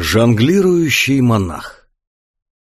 Жонглирующий монах.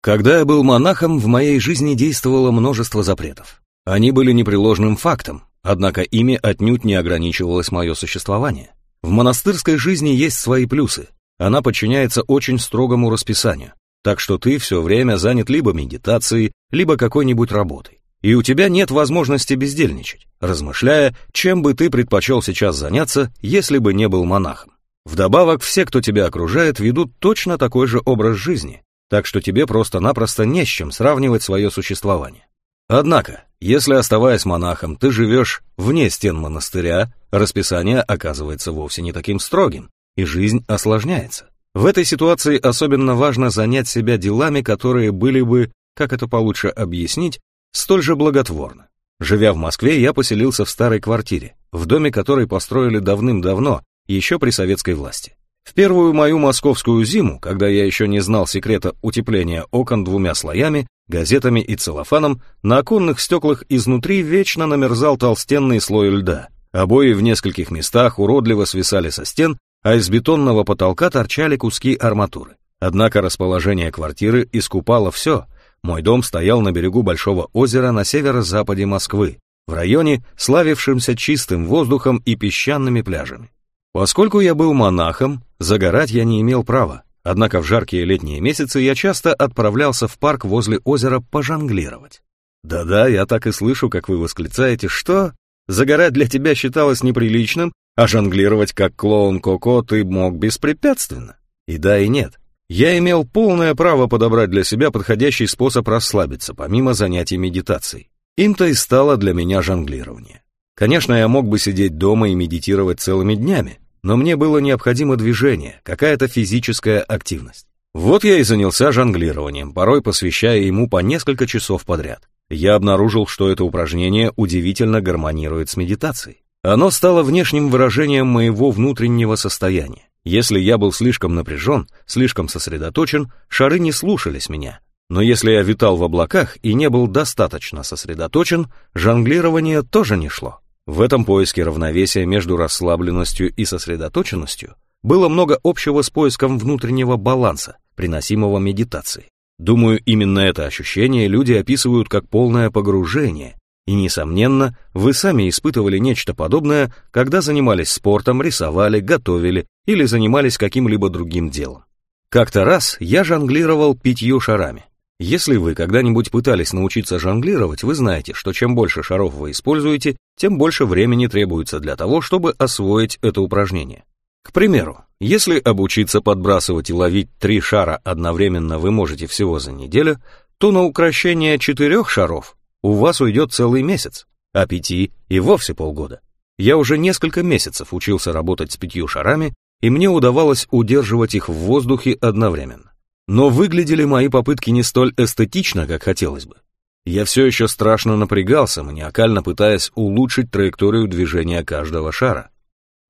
Когда я был монахом, в моей жизни действовало множество запретов. Они были непреложным фактом, однако ими отнюдь не ограничивалось мое существование. В монастырской жизни есть свои плюсы. Она подчиняется очень строгому расписанию, так что ты все время занят либо медитацией, либо какой-нибудь работой. И у тебя нет возможности бездельничать, размышляя, чем бы ты предпочел сейчас заняться, если бы не был монахом. Вдобавок, все, кто тебя окружает, ведут точно такой же образ жизни, так что тебе просто-напросто не с чем сравнивать свое существование. Однако, если оставаясь монахом, ты живешь вне стен монастыря, расписание оказывается вовсе не таким строгим, и жизнь осложняется. В этой ситуации особенно важно занять себя делами, которые были бы, как это получше объяснить, столь же благотворны. Живя в Москве, я поселился в старой квартире, в доме который построили давным-давно, еще при советской власти. В первую мою московскую зиму, когда я еще не знал секрета утепления окон двумя слоями, газетами и целлофаном, на оконных стеклах изнутри вечно намерзал толстенный слой льда. Обои в нескольких местах уродливо свисали со стен, а из бетонного потолка торчали куски арматуры. Однако расположение квартиры искупало все. Мой дом стоял на берегу большого озера на северо-западе Москвы, в районе, славившемся чистым воздухом и песчаными пляжами. Поскольку я был монахом, загорать я не имел права, однако в жаркие летние месяцы я часто отправлялся в парк возле озера пожонглировать. Да-да, я так и слышу, как вы восклицаете, что загорать для тебя считалось неприличным, а жонглировать как клоун Коко ты мог беспрепятственно. И да, и нет. Я имел полное право подобрать для себя подходящий способ расслабиться, помимо занятий медитацией. Им-то и стало для меня жонглирование. Конечно, я мог бы сидеть дома и медитировать целыми днями, но мне было необходимо движение, какая-то физическая активность. Вот я и занялся жонглированием, порой посвящая ему по несколько часов подряд. Я обнаружил, что это упражнение удивительно гармонирует с медитацией. Оно стало внешним выражением моего внутреннего состояния. Если я был слишком напряжен, слишком сосредоточен, шары не слушались меня. Но если я витал в облаках и не был достаточно сосредоточен, жонглирование тоже не шло. В этом поиске равновесия между расслабленностью и сосредоточенностью было много общего с поиском внутреннего баланса, приносимого медитацией. Думаю, именно это ощущение люди описывают как полное погружение, и, несомненно, вы сами испытывали нечто подобное, когда занимались спортом, рисовали, готовили или занимались каким-либо другим делом. Как-то раз я жонглировал пятью шарами. Если вы когда-нибудь пытались научиться жонглировать, вы знаете, что чем больше шаров вы используете, тем больше времени требуется для того, чтобы освоить это упражнение. К примеру, если обучиться подбрасывать и ловить три шара одновременно вы можете всего за неделю, то на украшение четырех шаров у вас уйдет целый месяц, а пяти и вовсе полгода. Я уже несколько месяцев учился работать с пятью шарами, и мне удавалось удерживать их в воздухе одновременно. Но выглядели мои попытки не столь эстетично, как хотелось бы. Я все еще страшно напрягался, маниакально пытаясь улучшить траекторию движения каждого шара.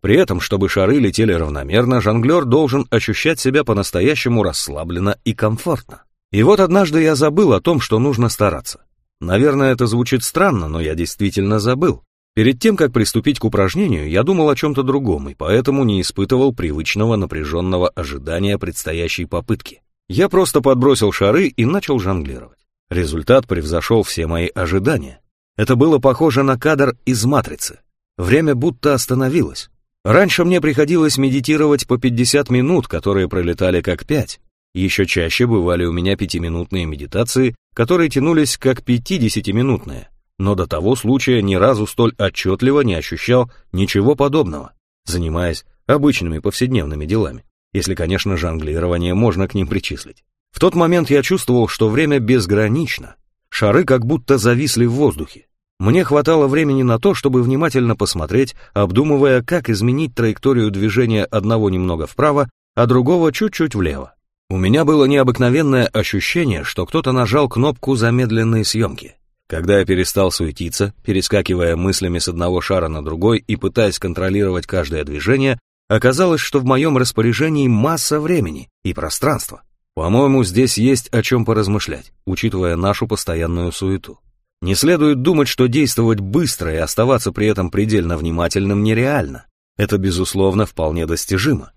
При этом, чтобы шары летели равномерно, жонглер должен ощущать себя по-настоящему расслабленно и комфортно. И вот однажды я забыл о том, что нужно стараться. Наверное, это звучит странно, но я действительно забыл. Перед тем, как приступить к упражнению, я думал о чем-то другом и поэтому не испытывал привычного напряженного ожидания предстоящей попытки. Я просто подбросил шары и начал жонглировать. Результат превзошел все мои ожидания. Это было похоже на кадр из «Матрицы». Время будто остановилось. Раньше мне приходилось медитировать по 50 минут, которые пролетали как 5. Еще чаще бывали у меня пятиминутные медитации, которые тянулись как 50-минутные. Но до того случая ни разу столь отчетливо не ощущал ничего подобного, занимаясь обычными повседневными делами если, конечно, жонглирование можно к ним причислить. В тот момент я чувствовал, что время безгранично. Шары как будто зависли в воздухе. Мне хватало времени на то, чтобы внимательно посмотреть, обдумывая, как изменить траекторию движения одного немного вправо, а другого чуть-чуть влево. У меня было необыкновенное ощущение, что кто-то нажал кнопку замедленной съемки. Когда я перестал суетиться, перескакивая мыслями с одного шара на другой и пытаясь контролировать каждое движение, Оказалось, что в моем распоряжении масса времени и пространства. По-моему, здесь есть о чем поразмышлять, учитывая нашу постоянную суету. Не следует думать, что действовать быстро и оставаться при этом предельно внимательным нереально. Это, безусловно, вполне достижимо.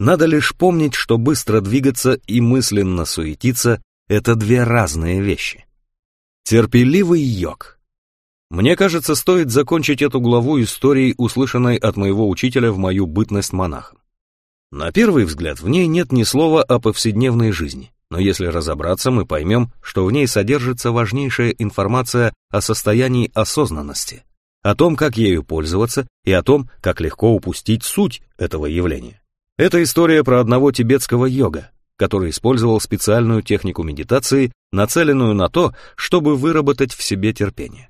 Надо лишь помнить, что быстро двигаться и мысленно суетиться — это две разные вещи. Терпеливый йог. Мне кажется, стоит закончить эту главу историей, услышанной от моего учителя в мою бытность монахом. На первый взгляд в ней нет ни слова о повседневной жизни, но если разобраться, мы поймем, что в ней содержится важнейшая информация о состоянии осознанности, о том, как ею пользоваться и о том, как легко упустить суть этого явления. Это история про одного тибетского йога, который использовал специальную технику медитации, нацеленную на то, чтобы выработать в себе терпение.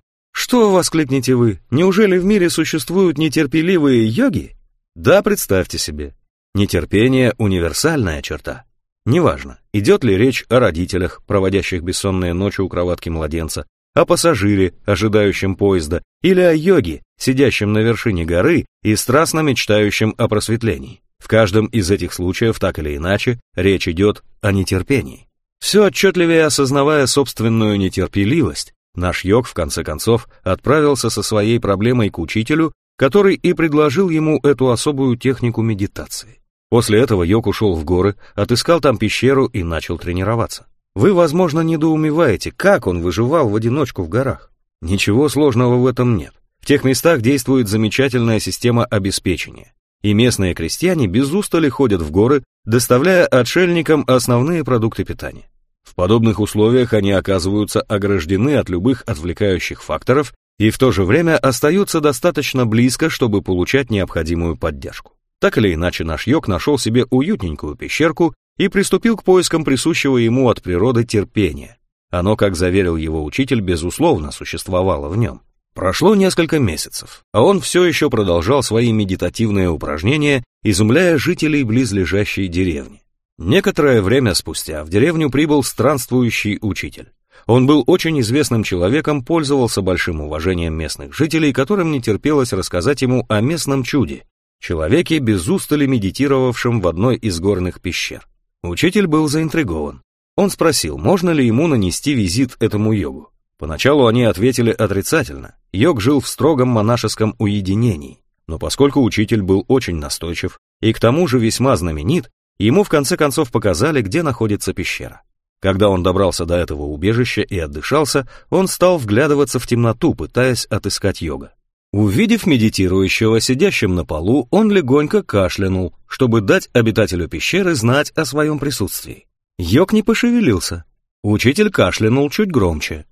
Что, воскликнете вы, неужели в мире существуют нетерпеливые йоги? Да, представьте себе. Нетерпение – универсальная черта. Неважно, идет ли речь о родителях, проводящих бессонные ночи у кроватки младенца, о пассажире, ожидающем поезда, или о йоге, сидящем на вершине горы и страстно мечтающем о просветлении. В каждом из этих случаев, так или иначе, речь идет о нетерпении. Все отчетливее осознавая собственную нетерпеливость, наш йог, в конце концов, отправился со своей проблемой к учителю, который и предложил ему эту особую технику медитации. После этого йог ушел в горы, отыскал там пещеру и начал тренироваться. Вы, возможно, недоумеваете, как он выживал в одиночку в горах. Ничего сложного в этом нет. В тех местах действует замечательная система обеспечения и местные крестьяне без устали ходят в горы, доставляя отшельникам основные продукты питания. В подобных условиях они оказываются ограждены от любых отвлекающих факторов и в то же время остаются достаточно близко, чтобы получать необходимую поддержку. Так или иначе, наш йог нашел себе уютненькую пещерку и приступил к поискам присущего ему от природы терпения. Оно, как заверил его учитель, безусловно существовало в нем. Прошло несколько месяцев, а он все еще продолжал свои медитативные упражнения, изумляя жителей близлежащей деревни. Некоторое время спустя в деревню прибыл странствующий учитель. Он был очень известным человеком, пользовался большим уважением местных жителей, которым не терпелось рассказать ему о местном чуде, человеке, без устали медитировавшем в одной из горных пещер. Учитель был заинтригован. Он спросил, можно ли ему нанести визит этому йогу. Поначалу они ответили отрицательно. Йог жил в строгом монашеском уединении. Но поскольку учитель был очень настойчив и к тому же весьма знаменит, ему в конце концов показали, где находится пещера. Когда он добрался до этого убежища и отдышался, он стал вглядываться в темноту, пытаясь отыскать йога. Увидев медитирующего сидящим на полу, он легонько кашлянул, чтобы дать обитателю пещеры знать о своем присутствии. Йог не пошевелился. Учитель кашлянул чуть громче.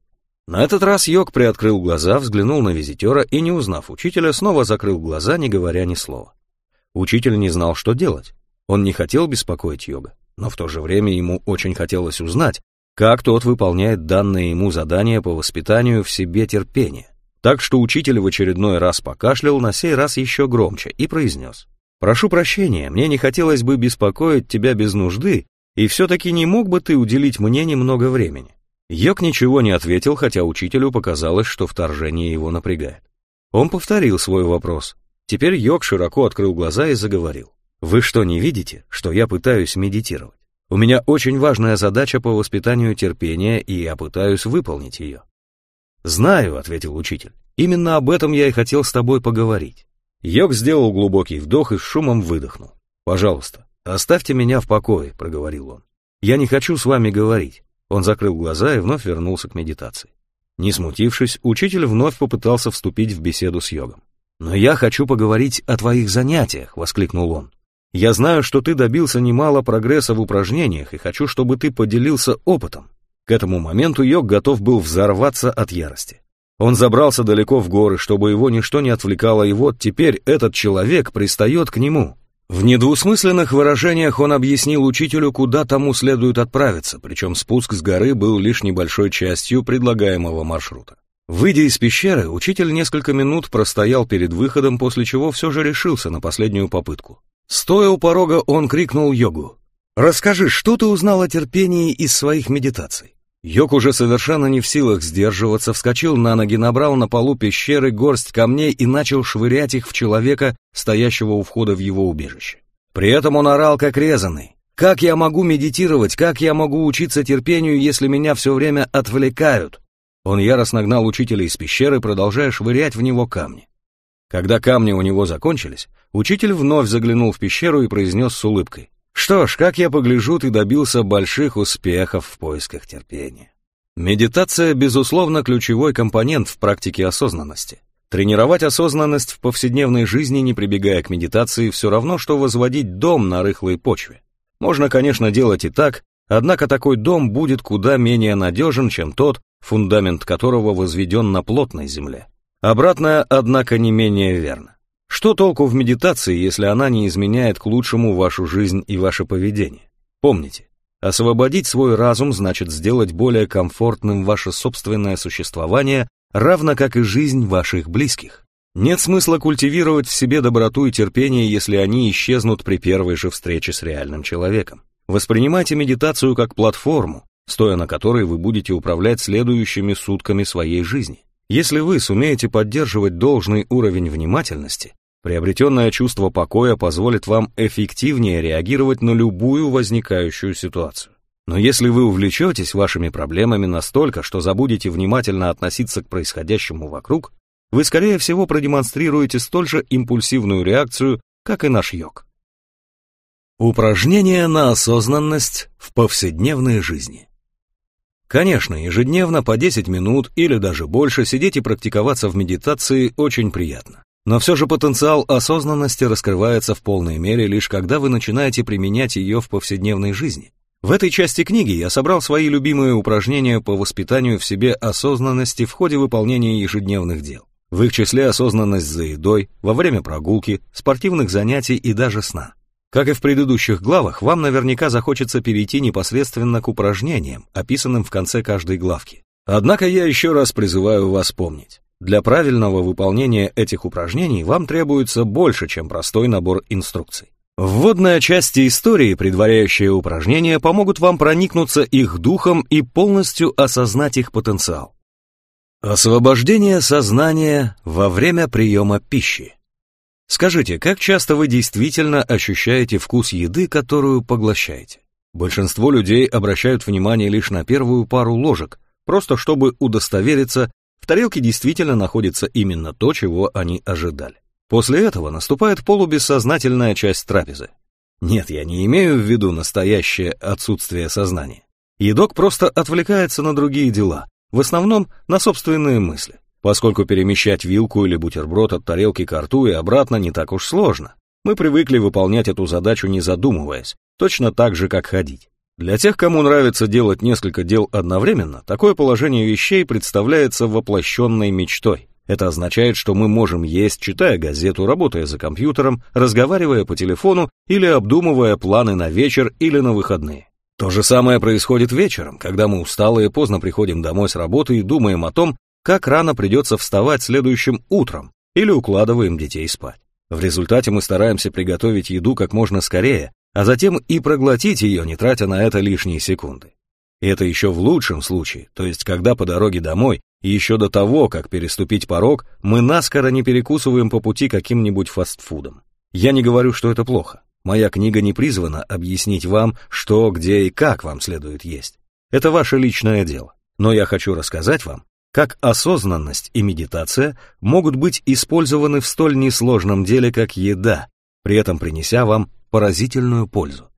На этот раз Йог приоткрыл глаза, взглянул на визитера и, не узнав учителя, снова закрыл глаза, не говоря ни слова. Учитель не знал, что делать. Он не хотел беспокоить Йога, но в то же время ему очень хотелось узнать, как тот выполняет данное ему задание по воспитанию в себе терпения. Так что учитель в очередной раз покашлял, на сей раз еще громче, и произнес. «Прошу прощения, мне не хотелось бы беспокоить тебя без нужды, и все-таки не мог бы ты уделить мне немного времени?» Йок ничего не ответил, хотя учителю показалось, что вторжение его напрягает. Он повторил свой вопрос. Теперь Йок широко открыл глаза и заговорил. «Вы что, не видите, что я пытаюсь медитировать? У меня очень важная задача по воспитанию терпения, и я пытаюсь выполнить ее». «Знаю», — ответил учитель. «Именно об этом я и хотел с тобой поговорить». Йок сделал глубокий вдох и с шумом выдохнул. «Пожалуйста, оставьте меня в покое», — проговорил он. «Я не хочу с вами говорить. Он закрыл глаза и вновь вернулся к медитации. Не смутившись, учитель вновь попытался вступить в беседу с йогом. «Но я хочу поговорить о твоих занятиях», — воскликнул он. «Я знаю, что ты добился немало прогресса в упражнениях и хочу, чтобы ты поделился опытом». К этому моменту йог готов был взорваться от ярости. Он забрался далеко в горы, чтобы его ничто не отвлекало, и вот теперь этот человек пристает к нему. В недвусмысленных выражениях он объяснил учителю, куда тому следует отправиться, причем спуск с горы был лишь небольшой частью предлагаемого маршрута. Выйдя из пещеры, учитель несколько минут простоял перед выходом, после чего все же решился на последнюю попытку. Стоя у порога, он крикнул йогу. «Расскажи, что ты узнал о терпении из своих медитаций?» Йог уже совершенно не в силах сдерживаться, вскочил на ноги, набрал на полу пещеры горсть камней и начал швырять их в человека, стоящего у входа в его убежище. При этом он орал как резанный. «Как я могу медитировать? Как я могу учиться терпению, если меня все время отвлекают?» Он яростно гнал учителя из пещеры, продолжая швырять в него камни. Когда камни у него закончились, учитель вновь заглянул в пещеру и произнес с улыбкой. «Что ж, как я погляжу, ты добился больших успехов в поисках терпения». Медитация, безусловно, ключевой компонент в практике осознанности. Тренировать осознанность в повседневной жизни, не прибегая к медитации, все равно, что возводить дом на рыхлой почве. Можно, конечно, делать и так, однако такой дом будет куда менее надежен, чем тот, фундамент которого возведен на плотной земле. Обратное, однако, не менее верно. Что толку в медитации, если она не изменяет к лучшему вашу жизнь и ваше поведение? Помните, освободить свой разум значит сделать более комфортным ваше собственное существование, равно как и жизнь ваших близких. Нет смысла культивировать в себе доброту и терпение, если они исчезнут при первой же встрече с реальным человеком. Воспринимайте медитацию как платформу, стоя на которой вы будете управлять следующими сутками своей жизни. Если вы сумеете поддерживать должный уровень внимательности, приобретенное чувство покоя позволит вам эффективнее реагировать на любую возникающую ситуацию. Но если вы увлечетесь вашими проблемами настолько, что забудете внимательно относиться к происходящему вокруг, вы, скорее всего, продемонстрируете столь же импульсивную реакцию, как и наш йог. Упражнения на осознанность в повседневной жизни. Конечно, ежедневно по 10 минут или даже больше сидеть и практиковаться в медитации очень приятно. Но все же потенциал осознанности раскрывается в полной мере лишь когда вы начинаете применять ее в повседневной жизни. В этой части книги я собрал свои любимые упражнения по воспитанию в себе осознанности в ходе выполнения ежедневных дел. В их числе осознанность за едой, во время прогулки, спортивных занятий и даже сна. Как и в предыдущих главах, вам наверняка захочется перейти непосредственно к упражнениям, описанным в конце каждой главки. Однако я еще раз призываю вас помнить. Для правильного выполнения этих упражнений вам требуется больше, чем простой набор инструкций. Вводная часть истории, предваряющие упражнения, помогут вам проникнуться их духом и полностью осознать их потенциал. Освобождение сознания во время приема пищи. Скажите, как часто вы действительно ощущаете вкус еды, которую поглощаете? Большинство людей обращают внимание лишь на первую пару ложек, просто чтобы удостовериться, в тарелке действительно находится именно то, чего они ожидали. После этого наступает полубессознательная часть трапезы. Нет, я не имею в виду настоящее отсутствие сознания. Едок просто отвлекается на другие дела, в основном на собственные мысли поскольку перемещать вилку или бутерброд от тарелки к рту и обратно не так уж сложно. Мы привыкли выполнять эту задачу не задумываясь, точно так же, как ходить. Для тех, кому нравится делать несколько дел одновременно, такое положение вещей представляется воплощенной мечтой. Это означает, что мы можем есть, читая газету, работая за компьютером, разговаривая по телефону или обдумывая планы на вечер или на выходные. То же самое происходит вечером, когда мы усталые поздно приходим домой с работы и думаем о том, как рано придется вставать следующим утром или укладываем детей спать. В результате мы стараемся приготовить еду как можно скорее, а затем и проглотить ее, не тратя на это лишние секунды. И это еще в лучшем случае, то есть когда по дороге домой и еще до того, как переступить порог, мы наскоро не перекусываем по пути каким-нибудь фастфудом. Я не говорю, что это плохо. Моя книга не призвана объяснить вам, что, где и как вам следует есть. Это ваше личное дело. Но я хочу рассказать вам, как осознанность и медитация могут быть использованы в столь несложном деле, как еда, при этом принеся вам поразительную пользу.